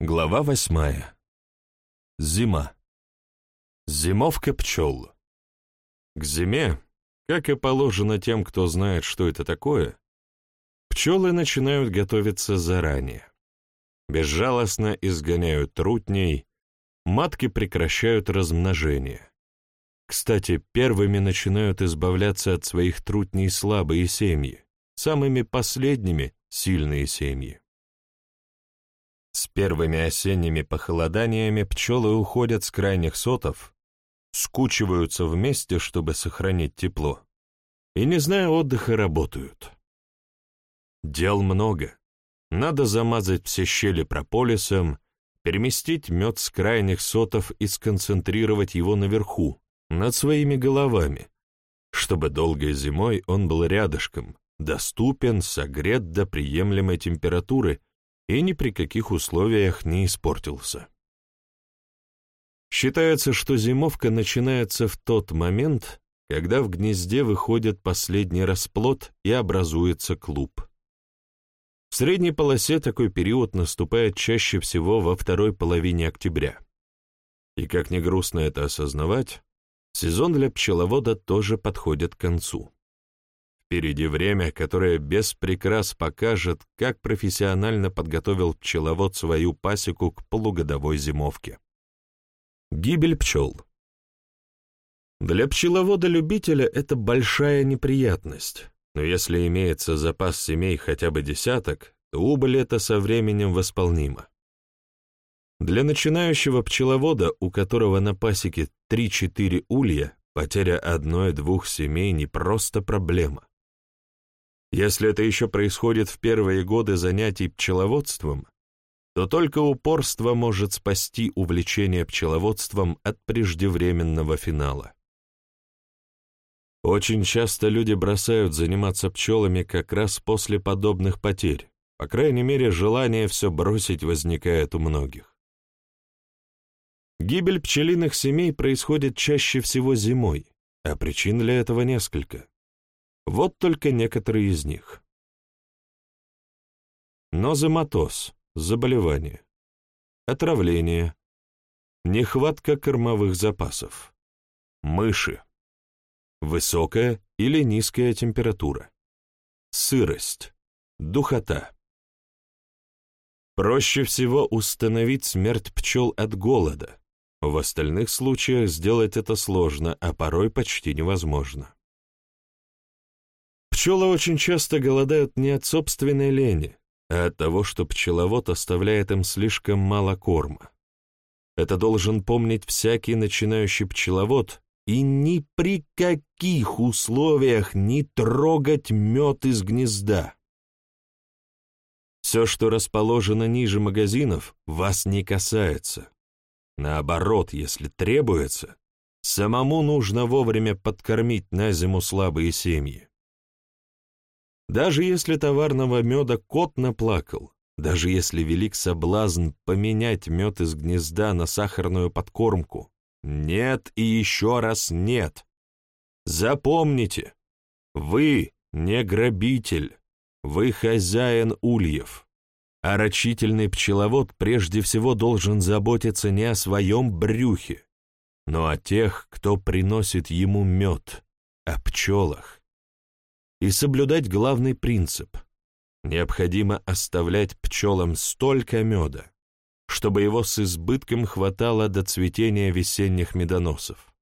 Глава восьмая. Зима. Зимовка пчел. К зиме, как и положено тем, кто знает, что это такое, пчелы начинают готовиться заранее. Безжалостно изгоняют трутней, матки прекращают размножение. Кстати, первыми начинают избавляться от своих трутней слабые семьи, самыми последними — сильные семьи. С первыми осенними похолоданиями пчелы уходят с крайних сотов, скучиваются вместе, чтобы сохранить тепло, и, не зная отдыха, работают. Дел много. Надо замазать все щели прополисом, переместить мед с крайних сотов и сконцентрировать его наверху, над своими головами, чтобы долгой зимой он был рядышком, доступен, согрет до приемлемой температуры и ни при каких условиях не испортился. Считается, что зимовка начинается в тот момент, когда в гнезде выходит последний расплод и образуется клуб. В средней полосе такой период наступает чаще всего во второй половине октября. И как ни грустно это осознавать, сезон для пчеловода тоже подходит к концу. Впереди время, которое без прикрас покажет, как профессионально подготовил пчеловод свою пасеку к полугодовой зимовке. Гибель пчел. Для пчеловода-любителя это большая неприятность, но если имеется запас семей хотя бы десяток, то убыль это со временем восполнима. Для начинающего пчеловода, у которого на пасеке 3-4 улья, потеря одной-двух семей не просто проблема. Если это еще происходит в первые годы занятий пчеловодством, то только упорство может спасти увлечение пчеловодством от преждевременного финала. Очень часто люди бросают заниматься пчелами как раз после подобных потерь, по крайней мере, желание все бросить возникает у многих. Гибель пчелиных семей происходит чаще всего зимой, а причин для этого несколько. Вот только некоторые из них. Нозематоз – заболевание. Отравление. Нехватка кормовых запасов. Мыши. Высокая или низкая температура. Сырость. Духота. Проще всего установить смерть пчел от голода. В остальных случаях сделать это сложно, а порой почти невозможно. Пчелы очень часто голодают не от собственной лени, а от того, что пчеловод оставляет им слишком мало корма. Это должен помнить всякий начинающий пчеловод и ни при каких условиях не трогать мед из гнезда. Все, что расположено ниже магазинов, вас не касается. Наоборот, если требуется, самому нужно вовремя подкормить на зиму слабые семьи. Даже если товарного меда кот наплакал, даже если велик соблазн поменять мед из гнезда на сахарную подкормку, нет и еще раз нет. Запомните, вы не грабитель, вы хозяин ульев. А рачительный пчеловод прежде всего должен заботиться не о своем брюхе, но о тех, кто приносит ему мед, о пчелах и соблюдать главный принцип. Необходимо оставлять пчелам столько меда, чтобы его с избытком хватало до цветения весенних медоносов.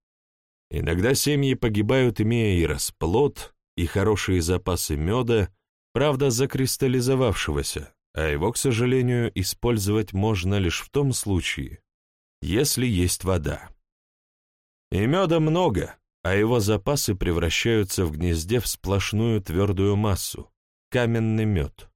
Иногда семьи погибают, имея и расплод, и хорошие запасы меда, правда, закристаллизовавшегося, а его, к сожалению, использовать можно лишь в том случае, если есть вода. И меда много, а его запасы превращаются в гнезде в сплошную твердую массу, каменный мед.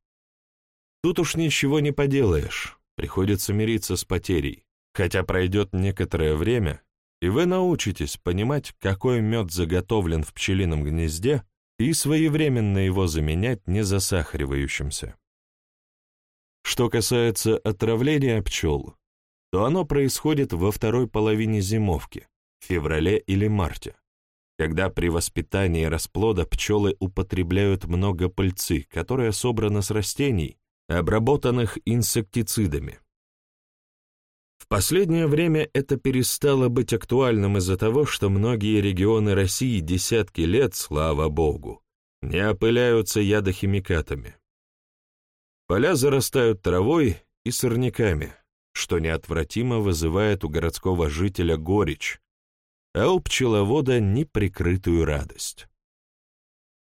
Тут уж ничего не поделаешь, приходится мириться с потерей, хотя пройдет некоторое время, и вы научитесь понимать, какой мед заготовлен в пчелином гнезде, и своевременно его заменять незасахаривающимся. Что касается отравления пчел, то оно происходит во второй половине зимовки, в феврале или марте когда при воспитании расплода пчелы употребляют много пыльцы, которая собрана с растений, обработанных инсектицидами. последнее время это перестало быть актуальным из-за того, что многие регионы России десятки лет, слава богу, не опыляются ядохимикатами. Поля зарастают травой и сорняками, что неотвратимо вызывает у городского жителя горечь, а у пчеловода неприкрытую радость.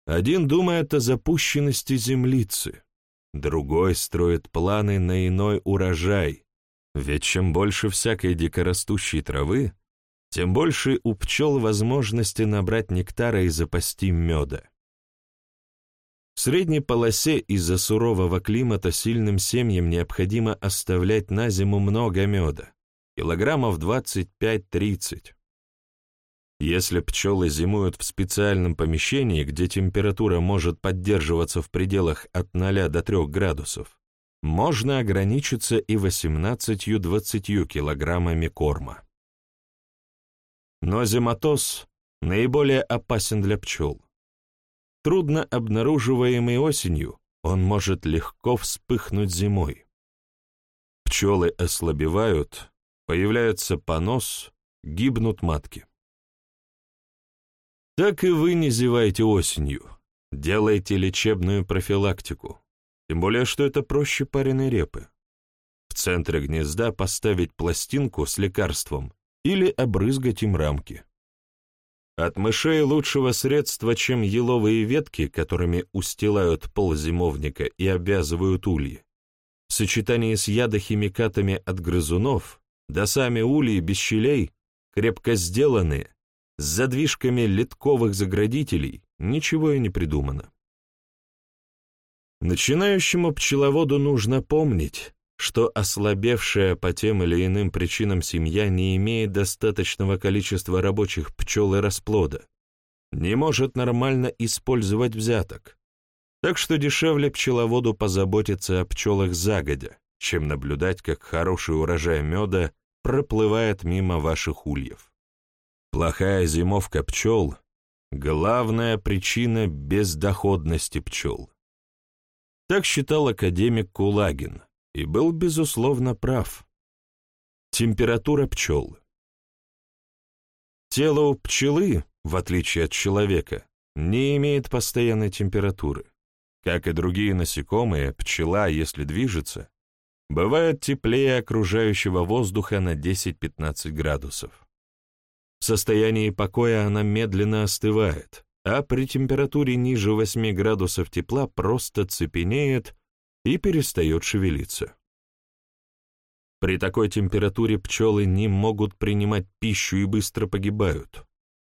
Один думает о запущенности землицы, другой строит планы на иной урожай, ведь чем больше всякой дикорастущей травы, тем больше у пчел возможности набрать нектара и запасти меда. В средней полосе из-за сурового климата сильным семьям необходимо оставлять на зиму много меда, килограммов 25-30. Если пчелы зимуют в специальном помещении, где температура может поддерживаться в пределах от 0 до 3 градусов, можно ограничиться и 18-20 килограммами корма. Но зиматоз наиболее опасен для пчел. Трудно обнаруживаемый осенью, он может легко вспыхнуть зимой. Пчелы ослабевают, появляется понос, гибнут матки. Так и вы не зевайте осенью. Делайте лечебную профилактику. Тем более, что это проще пареной репы. В центре гнезда поставить пластинку с лекарством или обрызгать им рамки. От мышей лучшего средства, чем еловые ветки, которыми устилают пол зимовника и обвязывают ульи. В сочетании с ядохимикатами от грызунов, да сами ульи без щелей, крепко сделанные, с задвижками литковых заградителей ничего и не придумано. Начинающему пчеловоду нужно помнить, что ослабевшая по тем или иным причинам семья не имеет достаточного количества рабочих пчел и расплода, не может нормально использовать взяток, так что дешевле пчеловоду позаботиться о пчелах загодя, чем наблюдать, как хороший урожай меда проплывает мимо ваших ульев. Плохая зимовка пчел — главная причина бездоходности пчел. Так считал академик Кулагин и был, безусловно, прав. Температура пчел. Тело у пчелы, в отличие от человека, не имеет постоянной температуры. Как и другие насекомые, пчела, если движется, бывает теплее окружающего воздуха на 10-15 градусов. В состоянии покоя она медленно остывает, а при температуре ниже 8 градусов тепла просто цепенеет и перестает шевелиться. При такой температуре пчелы не могут принимать пищу и быстро погибают.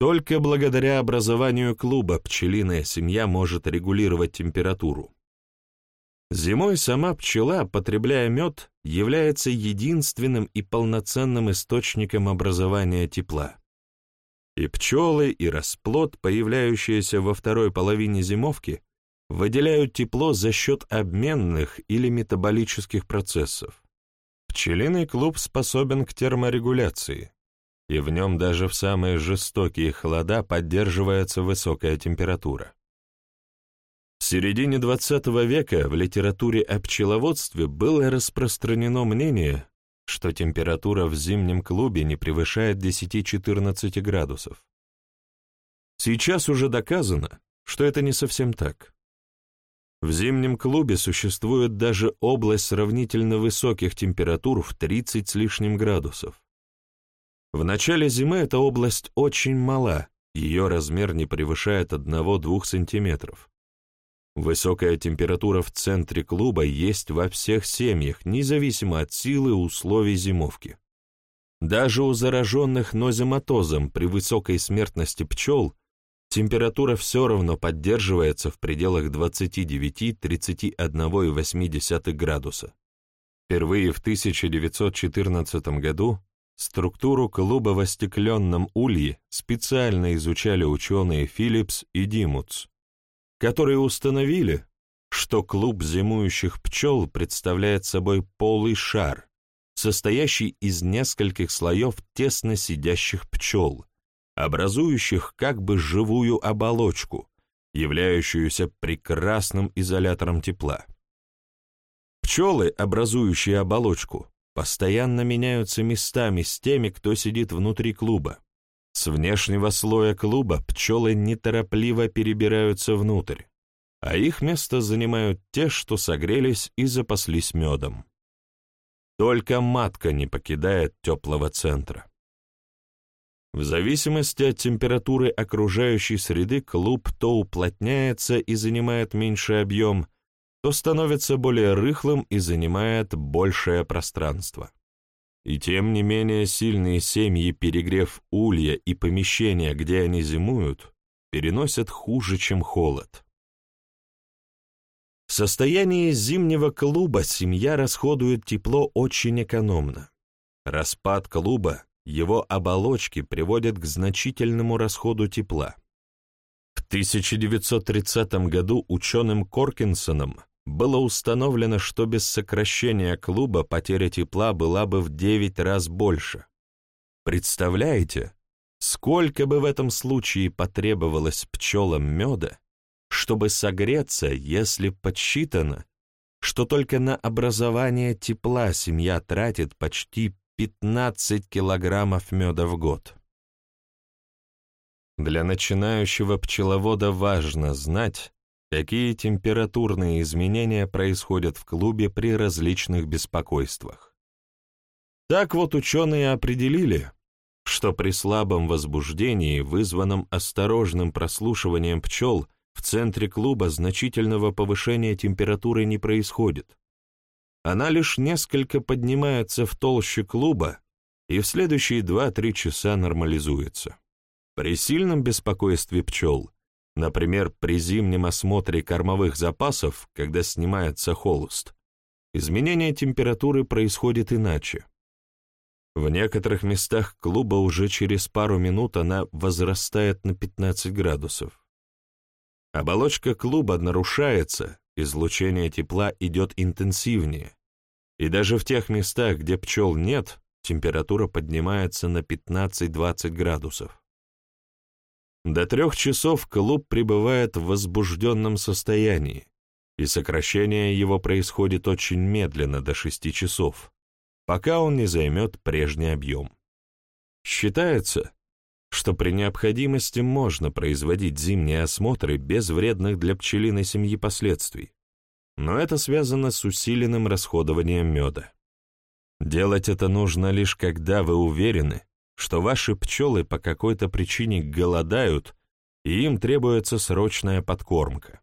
Только благодаря образованию клуба пчелиная семья может регулировать температуру. Зимой сама пчела, потребляя мед, является единственным и полноценным источником образования тепла. И пчелы, и расплод, появляющиеся во второй половине зимовки, выделяют тепло за счет обменных или метаболических процессов. Пчелиный клуб способен к терморегуляции, и в нем даже в самые жестокие холода поддерживается высокая температура. В середине XX века в литературе о пчеловодстве было распространено мнение, что температура в зимнем клубе не превышает 10-14 градусов. Сейчас уже доказано, что это не совсем так. В зимнем клубе существует даже область сравнительно высоких температур в 30 с лишним градусов. В начале зимы эта область очень мала, ее размер не превышает 1-2 сантиметров. Высокая температура в центре клуба есть во всех семьях, независимо от силы и условий зимовки. Даже у зараженных нозематозом при высокой смертности пчел температура все равно поддерживается в пределах 29-31,8 градуса. Впервые в 1914 году структуру клуба в остекленном улье специально изучали ученые Филлипс и Димутс которые установили, что клуб зимующих пчел представляет собой полый шар, состоящий из нескольких слоев тесно сидящих пчел, образующих как бы живую оболочку, являющуюся прекрасным изолятором тепла. Пчелы, образующие оболочку, постоянно меняются местами с теми, кто сидит внутри клуба. С внешнего слоя клуба пчелы неторопливо перебираются внутрь, а их место занимают те, что согрелись и запаслись медом. Только матка не покидает теплого центра. В зависимости от температуры окружающей среды клуб то уплотняется и занимает меньший объем, то становится более рыхлым и занимает большее пространство. И тем не менее сильные семьи, перегрев улья и помещения, где они зимуют, переносят хуже, чем холод. В состоянии зимнего клуба семья расходует тепло очень экономно. Распад клуба, его оболочки приводят к значительному расходу тепла. В 1930 году ученым Коркинсоном было установлено, что без сокращения клуба потеря тепла была бы в 9 раз больше. Представляете, сколько бы в этом случае потребовалось пчелам меда, чтобы согреться, если подсчитано, что только на образование тепла семья тратит почти 15 килограммов меда в год. Для начинающего пчеловода важно знать, какие температурные изменения происходят в клубе при различных беспокойствах. Так вот ученые определили, что при слабом возбуждении, вызванном осторожным прослушиванием пчел, в центре клуба значительного повышения температуры не происходит. Она лишь несколько поднимается в толще клуба и в следующие 2-3 часа нормализуется. При сильном беспокойстве пчел Например, при зимнем осмотре кормовых запасов, когда снимается холст, изменение температуры происходит иначе. В некоторых местах клуба уже через пару минут она возрастает на 15 градусов. Оболочка клуба нарушается, излучение тепла идет интенсивнее, и даже в тех местах, где пчел нет, температура поднимается на 15-20 градусов. До трех часов клуб пребывает в возбужденном состоянии, и сокращение его происходит очень медленно до шести часов, пока он не займет прежний объем. Считается, что при необходимости можно производить зимние осмотры без вредных для пчелиной семьи последствий, но это связано с усиленным расходованием меда. Делать это нужно лишь когда вы уверены, что ваши пчелы по какой-то причине голодают, и им требуется срочная подкормка.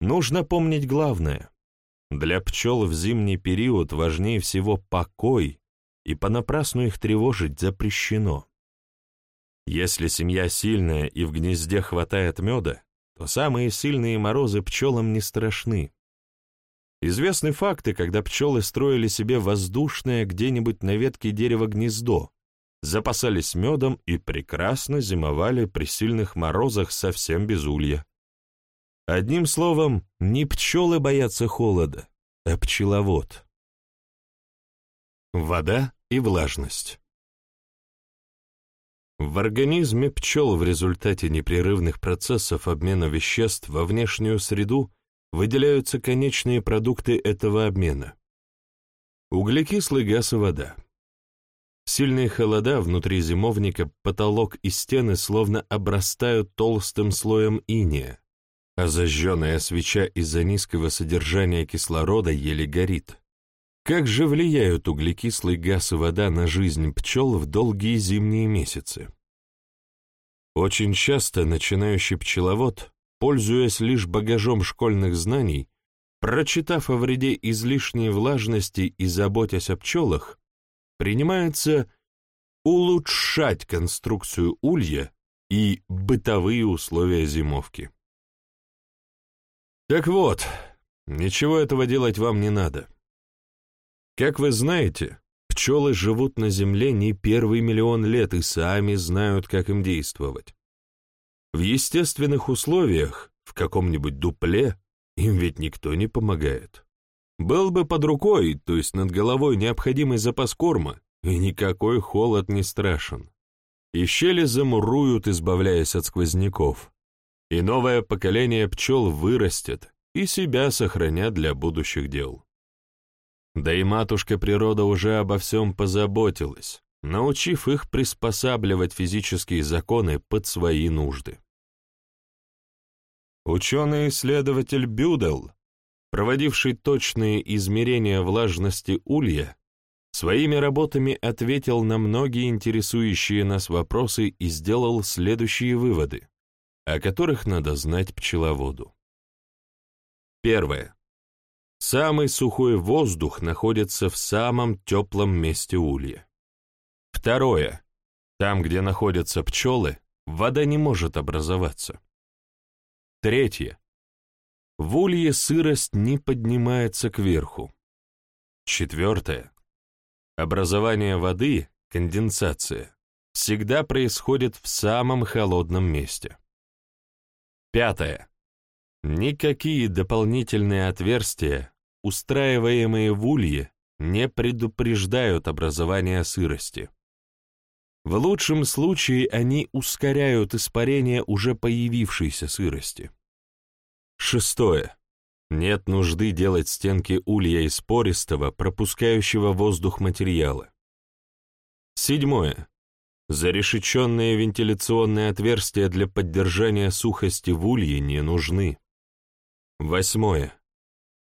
Нужно помнить главное. Для пчел в зимний период важнее всего покой, и понапрасну их тревожить запрещено. Если семья сильная и в гнезде хватает меда, то самые сильные морозы пчелам не страшны. Известны факты, когда пчелы строили себе воздушное где-нибудь на ветке дерева гнездо, запасались медом и прекрасно зимовали при сильных морозах совсем без улья. Одним словом, не пчелы боятся холода, а пчеловод. Вода и влажность. В организме пчел в результате непрерывных процессов обмена веществ во внешнюю среду выделяются конечные продукты этого обмена. Углекислый газ и вода. Сильные холода внутри зимовника, потолок и стены словно обрастают толстым слоем иния, а зажженная свеча из-за низкого содержания кислорода еле горит. Как же влияют углекислый газ и вода на жизнь пчел в долгие зимние месяцы? Очень часто начинающий пчеловод, пользуясь лишь багажом школьных знаний, прочитав о вреде излишней влажности и заботясь о пчелах, принимается улучшать конструкцию улья и бытовые условия зимовки. Так вот, ничего этого делать вам не надо. Как вы знаете, пчелы живут на Земле не первый миллион лет и сами знают, как им действовать. В естественных условиях, в каком-нибудь дупле, им ведь никто не помогает. Был бы под рукой, то есть над головой, необходимый запас корма, и никакой холод не страшен. И щели замуруют, избавляясь от сквозняков. И новое поколение пчел вырастет и себя сохранят для будущих дел. Да и матушка природа уже обо всем позаботилась, научив их приспосабливать физические законы под свои нужды. Ученый-исследователь Бюдел, проводивший точные измерения влажности улья, своими работами ответил на многие интересующие нас вопросы и сделал следующие выводы, о которых надо знать пчеловоду. Первое. Самый сухой воздух находится в самом теплом месте улья. Второе. Там, где находятся пчелы, вода не может образоваться. Третье. В улье сырость не поднимается кверху. Четвертое. Образование воды, конденсация, всегда происходит в самом холодном месте. Пятое. Никакие дополнительные отверстия, устраиваемые в улье, не предупреждают образование сырости. В лучшем случае они ускоряют испарение уже появившейся сырости. Шестое. Нет нужды делать стенки улья из пористого, пропускающего воздух материала. Седьмое. Зарешеченные вентиляционные отверстия для поддержания сухости в улье не нужны. Восьмое.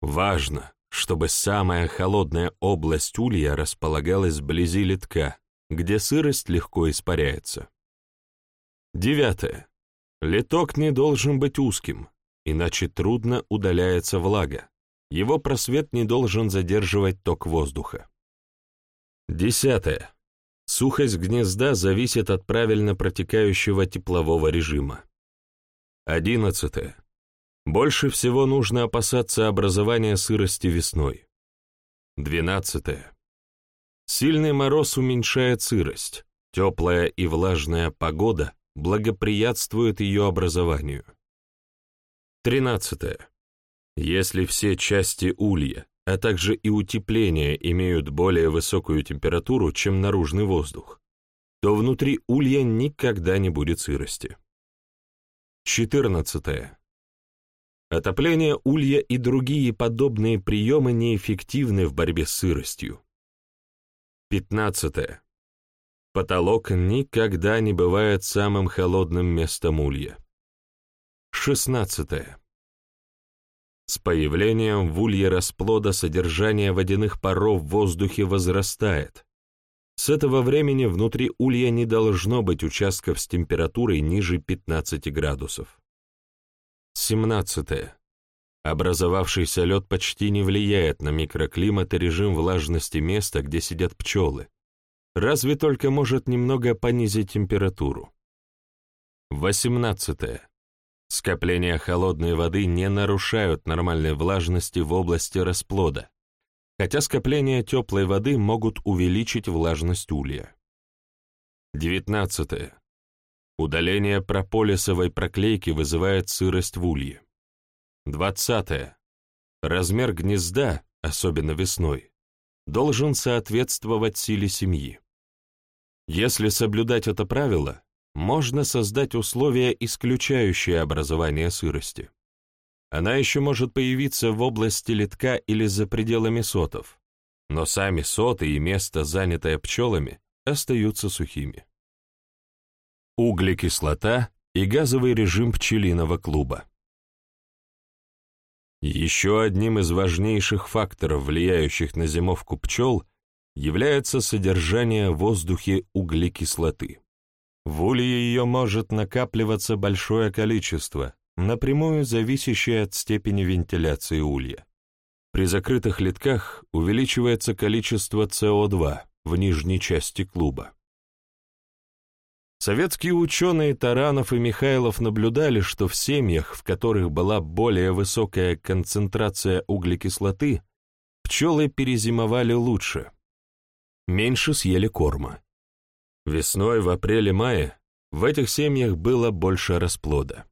Важно, чтобы самая холодная область улья располагалась вблизи литка, где сырость легко испаряется. Девятое. Литок не должен быть узким, иначе трудно удаляется влага. Его просвет не должен задерживать ток воздуха. Десятое. Сухость гнезда зависит от правильно протекающего теплового режима. Одиннадцатое. Больше всего нужно опасаться образования сырости весной. Двенадцатое. Сильный мороз уменьшает сырость, теплая и влажная погода благоприятствует ее образованию. Тринадцатое. Если все части улья, а также и утепления имеют более высокую температуру, чем наружный воздух, то внутри улья никогда не будет сырости. Четырнадцатое. Отопление улья и другие подобные приемы неэффективны в борьбе с сыростью. 15. Потолок никогда не бывает самым холодным местом улья. 16. С появлением в улье расплода содержание водяных паров в воздухе возрастает. С этого времени внутри улья не должно быть участков с температурой ниже 15 градусов. 17. Образовавшийся лед почти не влияет на микроклимат и режим влажности места, где сидят пчелы, разве только может немного понизить температуру. 18. Скопления холодной воды не нарушают нормальной влажности в области расплода, хотя скопления теплой воды могут увеличить влажность улья. 19. Удаление прополисовой проклейки вызывает сырость в улье. Двадцатое. Размер гнезда, особенно весной, должен соответствовать силе семьи. Если соблюдать это правило, можно создать условия, исключающие образование сырости. Она еще может появиться в области литка или за пределами сотов, но сами соты и место, занятое пчелами, остаются сухими углекислота и газовый режим пчелиного клуба. Еще одним из важнейших факторов, влияющих на зимовку пчел, является содержание в воздухе углекислоты. В улье ее может накапливаться большое количество, напрямую зависящее от степени вентиляции улья. При закрытых литках увеличивается количество СО2 в нижней части клуба. Советские ученые Таранов и Михайлов наблюдали, что в семьях, в которых была более высокая концентрация углекислоты, пчелы перезимовали лучше, меньше съели корма. Весной, в апреле-мае, в этих семьях было больше расплода.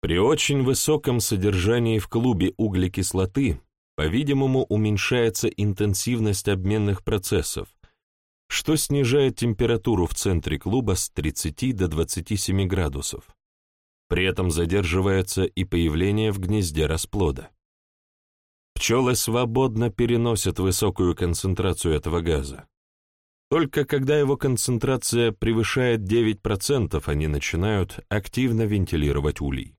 При очень высоком содержании в клубе углекислоты, по-видимому, уменьшается интенсивность обменных процессов, что снижает температуру в центре клуба с 30 до 27 градусов. При этом задерживается и появление в гнезде расплода. Пчелы свободно переносят высокую концентрацию этого газа. Только когда его концентрация превышает 9%, они начинают активно вентилировать улей.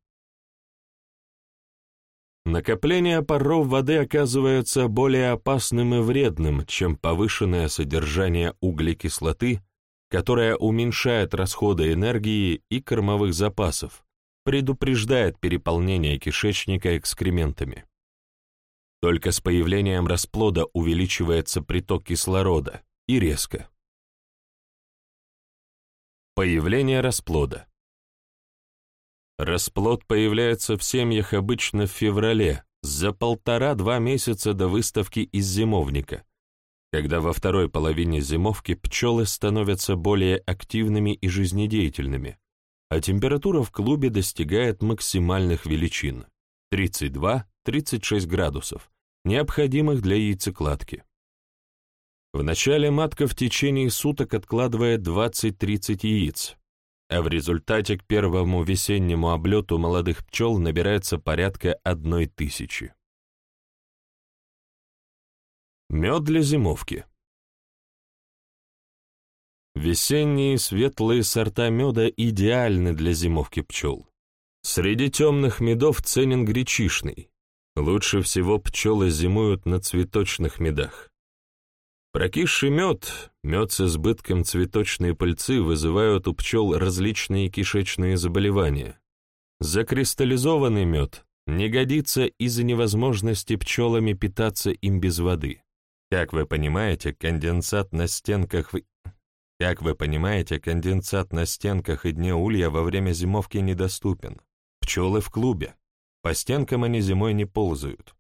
Накопление паров воды оказывается более опасным и вредным, чем повышенное содержание углекислоты, которое уменьшает расходы энергии и кормовых запасов, предупреждает переполнение кишечника экскрементами. Только с появлением расплода увеличивается приток кислорода, и резко. Появление расплода. Расплод появляется в семьях обычно в феврале, за полтора-два месяца до выставки из зимовника, когда во второй половине зимовки пчелы становятся более активными и жизнедеятельными, а температура в клубе достигает максимальных величин – 32-36 градусов, необходимых для яйцекладки. В начале матка в течение суток откладывает 20-30 яиц, а в результате к первому весеннему облету молодых пчел набирается порядка одной тысячи. Мед для зимовки. Весенние светлые сорта меда идеальны для зимовки пчел. Среди темных медов ценен гречишный. Лучше всего пчелы зимуют на цветочных медах. Прокисший мед, мед с избытком цветочной пыльцы вызывают у пчел различные кишечные заболевания. Закристаллизованный мед не годится из-за невозможности пчелами питаться им без воды. Как вы понимаете, конденсат на стенках Как вы понимаете, конденсат на стенках и дне улья во время зимовки недоступен. Пчелы в клубе. По стенкам они зимой не ползают.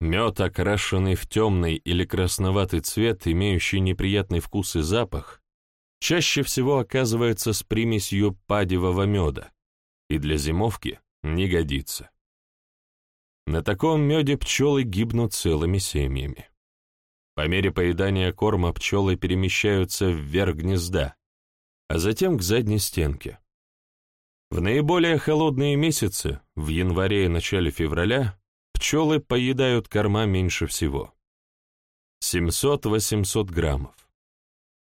Мед, окрашенный в темный или красноватый цвет, имеющий неприятный вкус и запах, чаще всего оказывается с примесью падевого меда и для зимовки не годится. На таком меде пчелы гибнут целыми семьями. По мере поедания корма пчелы перемещаются вверх гнезда, а затем к задней стенке. В наиболее холодные месяцы, в январе и начале февраля, Пчелы поедают корма меньше всего. 700-800 граммов.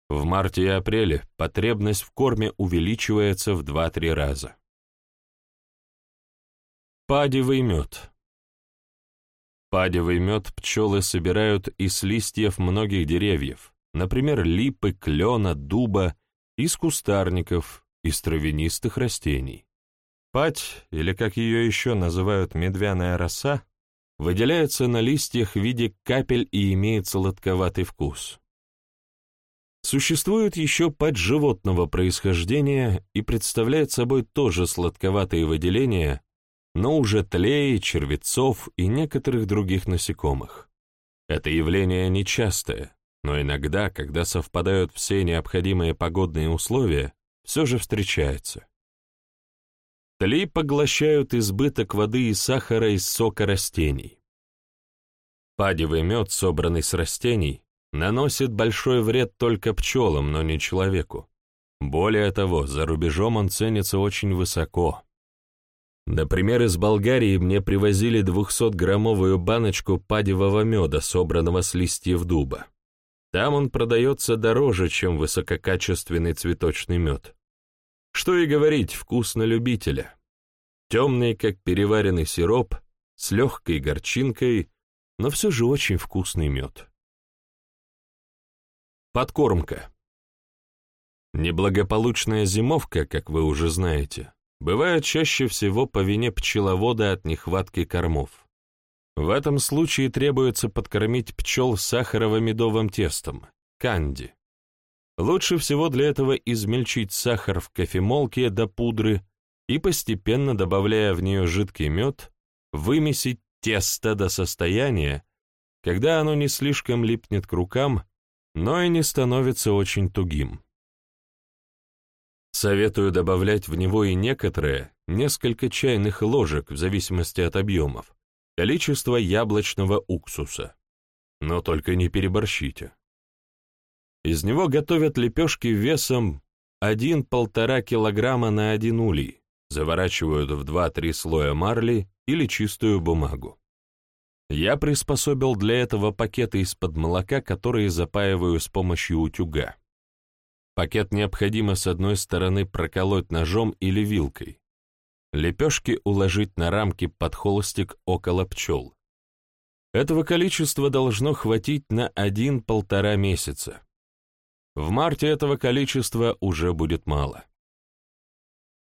В марте и апреле потребность в корме увеличивается в 2-3 раза. Падевый мед. Падевый мед пчелы собирают из листьев многих деревьев, например, липы, клена, дуба, из кустарников, из травянистых растений. Падь, или как ее еще называют медвяная роса, выделяется на листьях в виде капель и имеет сладковатый вкус. Существует еще подживотного происхождения и представляет собой тоже сладковатые выделения, но уже тлей, червецов и некоторых других насекомых. Это явление нечастое, но иногда, когда совпадают все необходимые погодные условия, все же встречается. Тли поглощают избыток воды и сахара из сока растений. Падевый мед, собранный с растений, наносит большой вред только пчелам, но не человеку. Более того, за рубежом он ценится очень высоко. Например, из Болгарии мне привозили 200-граммовую баночку падевого меда, собранного с листьев дуба. Там он продается дороже, чем высококачественный цветочный мед. Что и говорить, вкус на любителя. Темный, как переваренный сироп, с легкой горчинкой, но все же очень вкусный мед. Подкормка. Неблагополучная зимовка, как вы уже знаете, бывает чаще всего по вине пчеловода от нехватки кормов. В этом случае требуется подкормить пчел сахарово-медовым тестом, канди. Лучше всего для этого измельчить сахар в кофемолке до пудры и, постепенно добавляя в нее жидкий мед, вымесить тесто до состояния, когда оно не слишком липнет к рукам, но и не становится очень тугим. Советую добавлять в него и некоторые, несколько чайных ложек в зависимости от объемов, количество яблочного уксуса. Но только не переборщите. Из него готовят лепешки весом 1-1,5 килограмма на один улей, заворачивают в 2-3 слоя марли или чистую бумагу. Я приспособил для этого пакеты из-под молока, которые запаиваю с помощью утюга. Пакет необходимо с одной стороны проколоть ножом или вилкой. Лепешки уложить на рамки под холстик около пчел. Этого количества должно хватить на один-полтора месяца. В марте этого количества уже будет мало.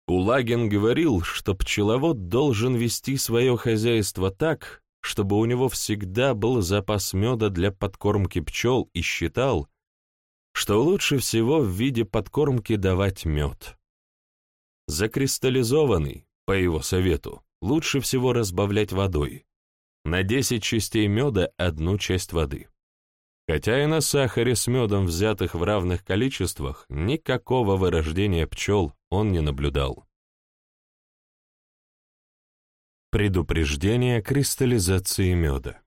Кулагин говорил, что пчеловод должен вести свое хозяйство так, чтобы у него всегда был запас меда для подкормки пчел и считал, что лучше всего в виде подкормки давать мед. Закристаллизованный, по его совету, лучше всего разбавлять водой. На 10 частей меда одну часть воды. Хотя и на сахаре с медом, взятых в равных количествах, никакого вырождения пчел он не наблюдал. Предупреждение кристаллизации меда.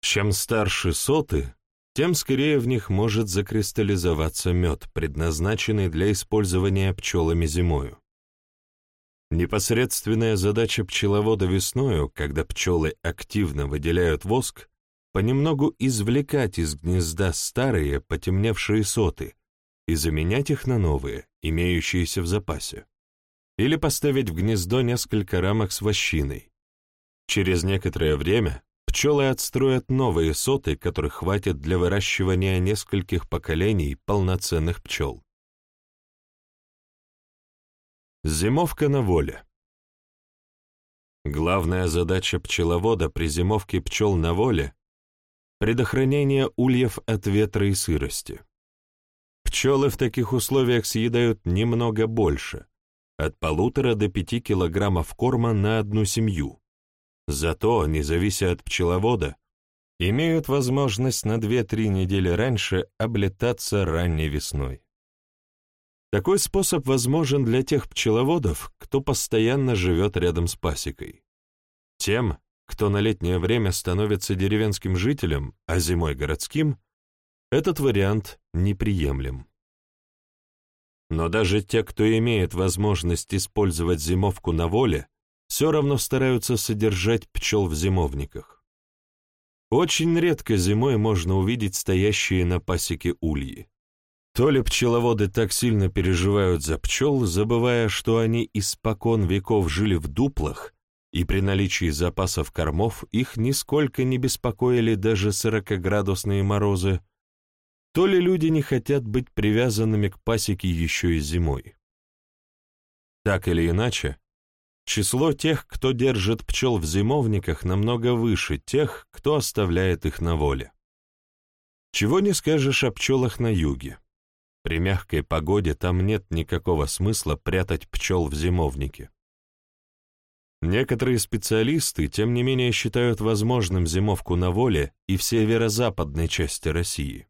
Чем старше соты, тем скорее в них может закристаллизоваться мед, предназначенный для использования пчелами зимою. Непосредственная задача пчеловода весною, когда пчелы активно выделяют воск, понемногу извлекать из гнезда старые, потемневшие соты и заменять их на новые, имеющиеся в запасе. Или поставить в гнездо несколько рамок с вощиной. Через некоторое время пчелы отстроят новые соты, которых хватит для выращивания нескольких поколений полноценных пчел. Зимовка на воле. Главная задача пчеловода при зимовке пчел на воле — предохранение ульев от ветра и сырости. Пчелы в таких условиях съедают немного больше, от полутора до пяти килограммов корма на одну семью, Зато, не завися от пчеловода, имеют возможность на 2-3 недели раньше облетаться ранней весной. Такой способ возможен для тех пчеловодов, кто постоянно живет рядом с пасекой. Тем, кто на летнее время становится деревенским жителем, а зимой городским, этот вариант неприемлем. Но даже те, кто имеет возможность использовать зимовку на воле, все равно стараются содержать пчел в зимовниках. Очень редко зимой можно увидеть стоящие на пасеке ульи. То ли пчеловоды так сильно переживают за пчел, забывая, что они испокон веков жили в дуплах, и при наличии запасов кормов их нисколько не беспокоили даже сорокоградусные морозы, то ли люди не хотят быть привязанными к пасеке еще и зимой. Так или иначе, Число тех, кто держит пчел в зимовниках, намного выше тех, кто оставляет их на воле. Чего не скажешь о пчелах на юге. При мягкой погоде там нет никакого смысла прятать пчел в зимовнике. Некоторые специалисты, тем не менее, считают возможным зимовку на воле и в северо-западной части России.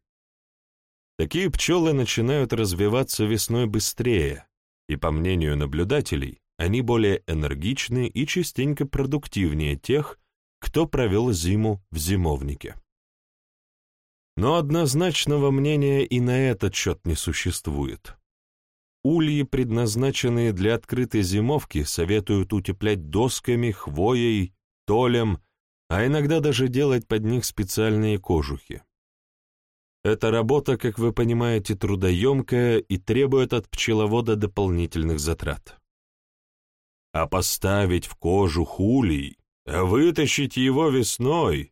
Такие пчелы начинают развиваться весной быстрее, и, по мнению наблюдателей, они более энергичны и частенько продуктивнее тех, кто провел зиму в зимовнике. Но однозначного мнения и на этот счет не существует. Ульи, предназначенные для открытой зимовки, советуют утеплять досками, хвоей, толем, а иногда даже делать под них специальные кожухи. Эта работа, как вы понимаете, трудоемкая и требует от пчеловода дополнительных затрат а поставить в кожу хулий, а вытащить его весной.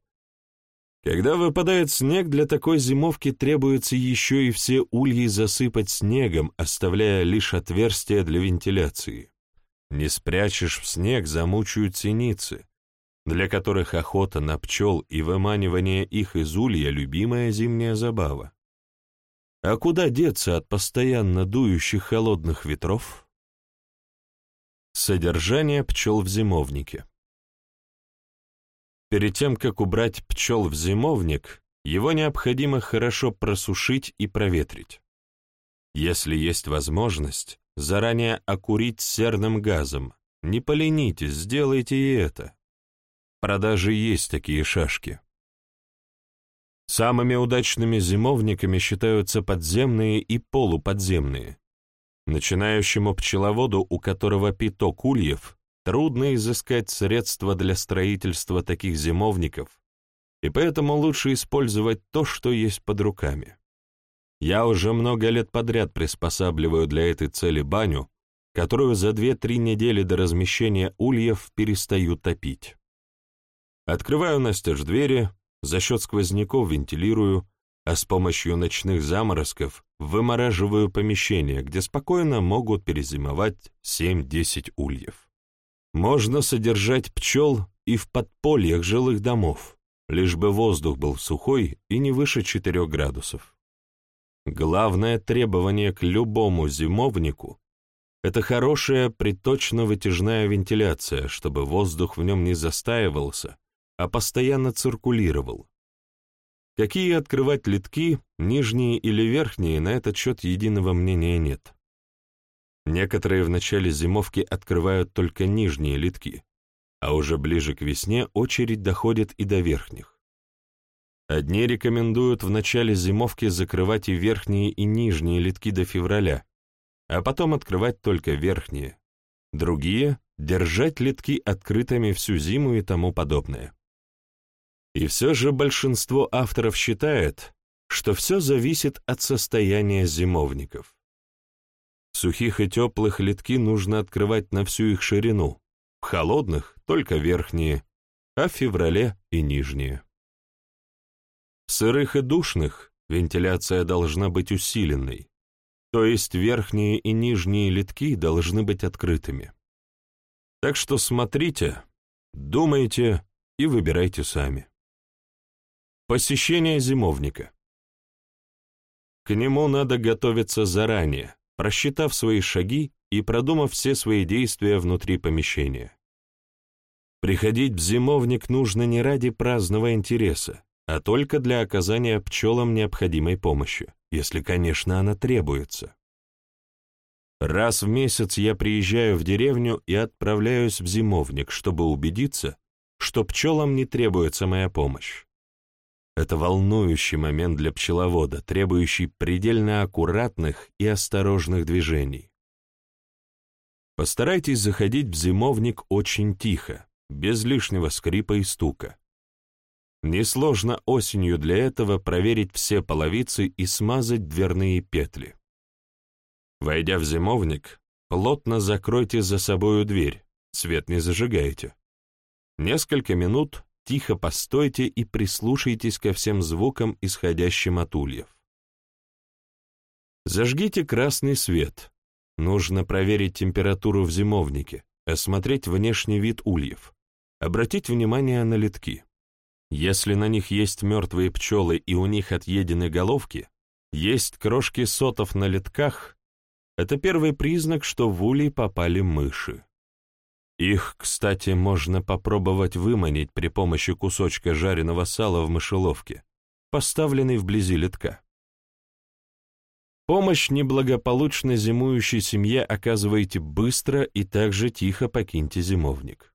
Когда выпадает снег, для такой зимовки требуется еще и все ульи засыпать снегом, оставляя лишь отверстия для вентиляции. Не спрячешь в снег, замучают синицы, для которых охота на пчел и выманивание их из улья — любимая зимняя забава. А куда деться от постоянно дующих холодных ветров? Содержание пчел в зимовнике. Перед тем, как убрать пчел в зимовник, его необходимо хорошо просушить и проветрить. Если есть возможность, заранее окурить серным газом. Не поленитесь, сделайте и это. В продаже есть такие шашки. Самыми удачными зимовниками считаются подземные и полуподземные. Начинающему пчеловоду, у которого пяток ульев, трудно изыскать средства для строительства таких зимовников, и поэтому лучше использовать то, что есть под руками. Я уже много лет подряд приспосабливаю для этой цели баню, которую за 2-3 недели до размещения ульев перестаю топить. Открываю настежь двери, за счет сквозняков вентилирую, а с помощью ночных заморозков вымораживаю помещение, где спокойно могут перезимовать 7-10 ульев. Можно содержать пчел и в подпольях жилых домов, лишь бы воздух был сухой и не выше 4 градусов. Главное требование к любому зимовнику — это хорошая приточно-вытяжная вентиляция, чтобы воздух в нем не застаивался, а постоянно циркулировал. Какие открывать литки, нижние или верхние, на этот счет единого мнения нет. Некоторые в начале зимовки открывают только нижние литки, а уже ближе к весне очередь доходит и до верхних. Одни рекомендуют в начале зимовки закрывать и верхние, и нижние литки до февраля, а потом открывать только верхние. Другие — держать литки открытыми всю зиму и тому подобное. И все же большинство авторов считает, что все зависит от состояния зимовников. Сухих и теплых литки нужно открывать на всю их ширину, в холодных — только верхние, а в феврале и нижние. В сырых и душных вентиляция должна быть усиленной, то есть верхние и нижние литки должны быть открытыми. Так что смотрите, думайте и выбирайте сами. Посещение зимовника. К нему надо готовиться заранее, просчитав свои шаги и продумав все свои действия внутри помещения. Приходить в зимовник нужно не ради праздного интереса, а только для оказания пчелам необходимой помощи, если, конечно, она требуется. Раз в месяц я приезжаю в деревню и отправляюсь в зимовник, чтобы убедиться, что пчелам не требуется моя помощь. Это волнующий момент для пчеловода, требующий предельно аккуратных и осторожных движений. Постарайтесь заходить в зимовник очень тихо, без лишнего скрипа и стука. Несложно осенью для этого проверить все половицы и смазать дверные петли. Войдя в зимовник, плотно закройте за собою дверь, свет не зажигайте. Несколько минут тихо постойте и прислушайтесь ко всем звукам, исходящим от ульев. Зажгите красный свет. Нужно проверить температуру в зимовнике, осмотреть внешний вид ульев, обратить внимание на литки. Если на них есть мертвые пчелы и у них отъедены головки, есть крошки сотов на литках, это первый признак, что в улей попали мыши. Их, кстати, можно попробовать выманить при помощи кусочка жареного сала в мышеловке, поставленной вблизи литка. Помощь неблагополучно зимующей семье оказывайте быстро и также тихо покиньте зимовник.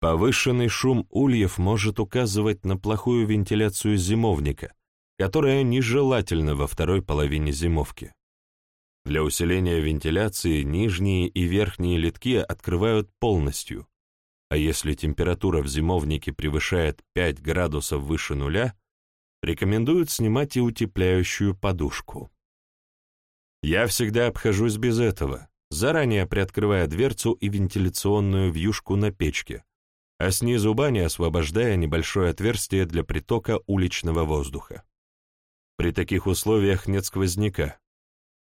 Повышенный шум ульев может указывать на плохую вентиляцию зимовника, которая нежелательна во второй половине зимовки. Для усиления вентиляции нижние и верхние литки открывают полностью, а если температура в зимовнике превышает 5 градусов выше нуля, рекомендуют снимать и утепляющую подушку. Я всегда обхожусь без этого, заранее приоткрывая дверцу и вентиляционную вьюшку на печке, а снизу бани освобождая небольшое отверстие для притока уличного воздуха. При таких условиях нет сквозняка,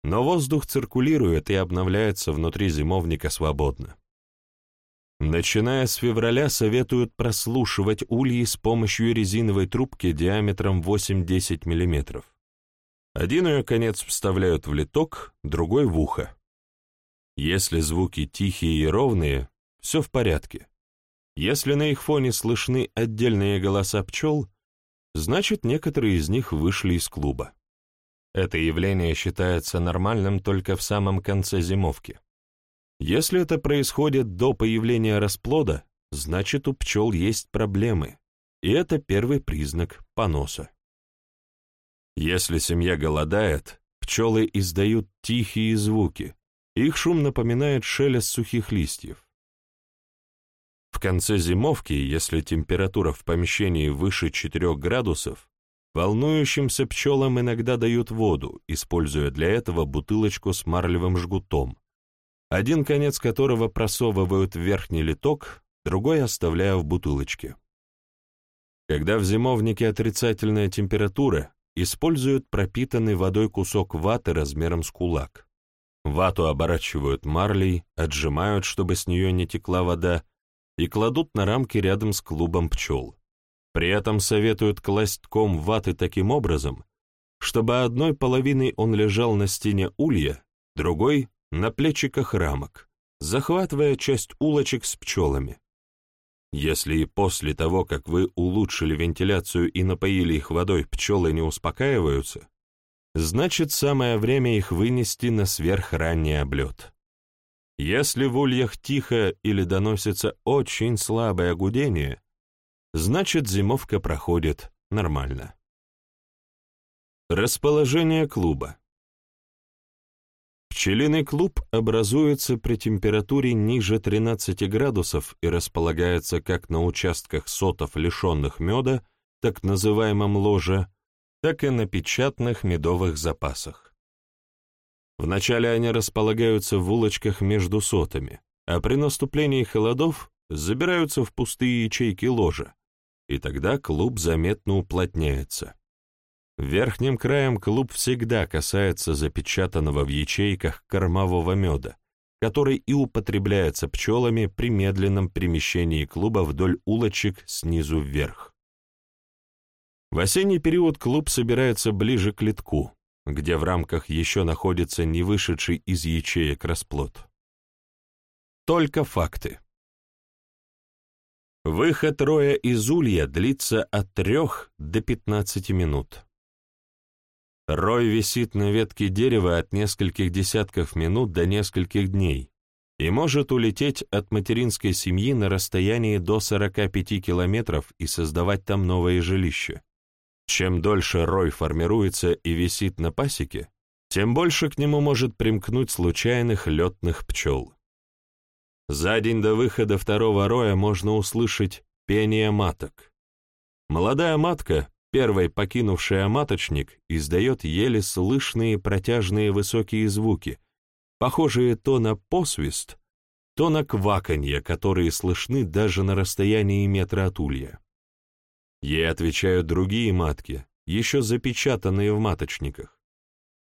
но воздух циркулирует и обновляется внутри зимовника свободно. Начиная с февраля советуют прослушивать ульи с помощью резиновой трубки диаметром 8-10 мм. Один ее конец вставляют в литок, другой — в ухо. Если звуки тихие и ровные, все в порядке. Если на их фоне слышны отдельные голоса пчел, значит, некоторые из них вышли из клуба. Это явление считается нормальным только в самом конце зимовки. Если это происходит до появления расплода, значит у пчел есть проблемы, и это первый признак поноса. Если семья голодает, пчелы издают тихие звуки, их шум напоминает шелест сухих листьев. В конце зимовки, если температура в помещении выше 4 градусов, волнующимся пчелам иногда дают воду, используя для этого бутылочку с марлевым жгутом, один конец которого просовывают в верхний литок, другой оставляя в бутылочке. Когда в зимовнике отрицательная температура, используют пропитанный водой кусок ваты размером с кулак. Вату оборачивают марлей, отжимают, чтобы с нее не текла вода, и кладут на рамки рядом с клубом пчел. При этом советуют класть ком ваты таким образом, чтобы одной половиной он лежал на стене улья, другой — на плечиках рамок, захватывая часть улочек с пчелами. Если и после того, как вы улучшили вентиляцию и напоили их водой, пчелы не успокаиваются, значит, самое время их вынести на сверхранний облет. Если в ульях тихо или доносится очень слабое гудение, значит зимовка проходит нормально. Расположение клуба. Пчелиный клуб образуется при температуре ниже 13 градусов и располагается как на участках сотов, лишенных меда, так называемом ложе, так и на печатных медовых запасах. Вначале они располагаются в улочках между сотами, а при наступлении холодов забираются в пустые ячейки ложа, и тогда клуб заметно уплотняется. Верхним краем клуб всегда касается запечатанного в ячейках кормового меда, который и употребляется пчелами при медленном перемещении клуба вдоль улочек снизу вверх. В осенний период клуб собирается ближе к литку, где в рамках еще находится не вышедший из ячеек расплод. Только факты. Выход роя из улья длится от 3 до 15 минут. Рой висит на ветке дерева от нескольких десятков минут до нескольких дней и может улететь от материнской семьи на расстоянии до 45 километров и создавать там новое жилище. Чем дольше рой формируется и висит на пасеке, тем больше к нему может примкнуть случайных летных пчел. За день до выхода второго роя можно услышать пение маток. Молодая матка, первой покинувшая маточник, издает еле слышные протяжные высокие звуки, похожие то на посвист, то на кваканье, которые слышны даже на расстоянии метра от улья. Ей отвечают другие матки, еще запечатанные в маточниках.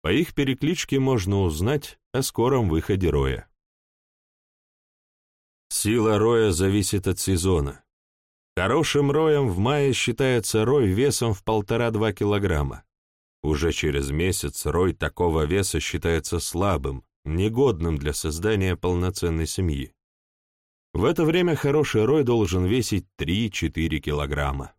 По их перекличке можно узнать о скором выходе роя. Сила роя зависит от сезона. Хорошим роем в мае считается рой весом в полтора-два килограмма. Уже через месяц рой такого веса считается слабым, негодным для создания полноценной семьи. В это время хороший рой должен весить 3-4 килограмма.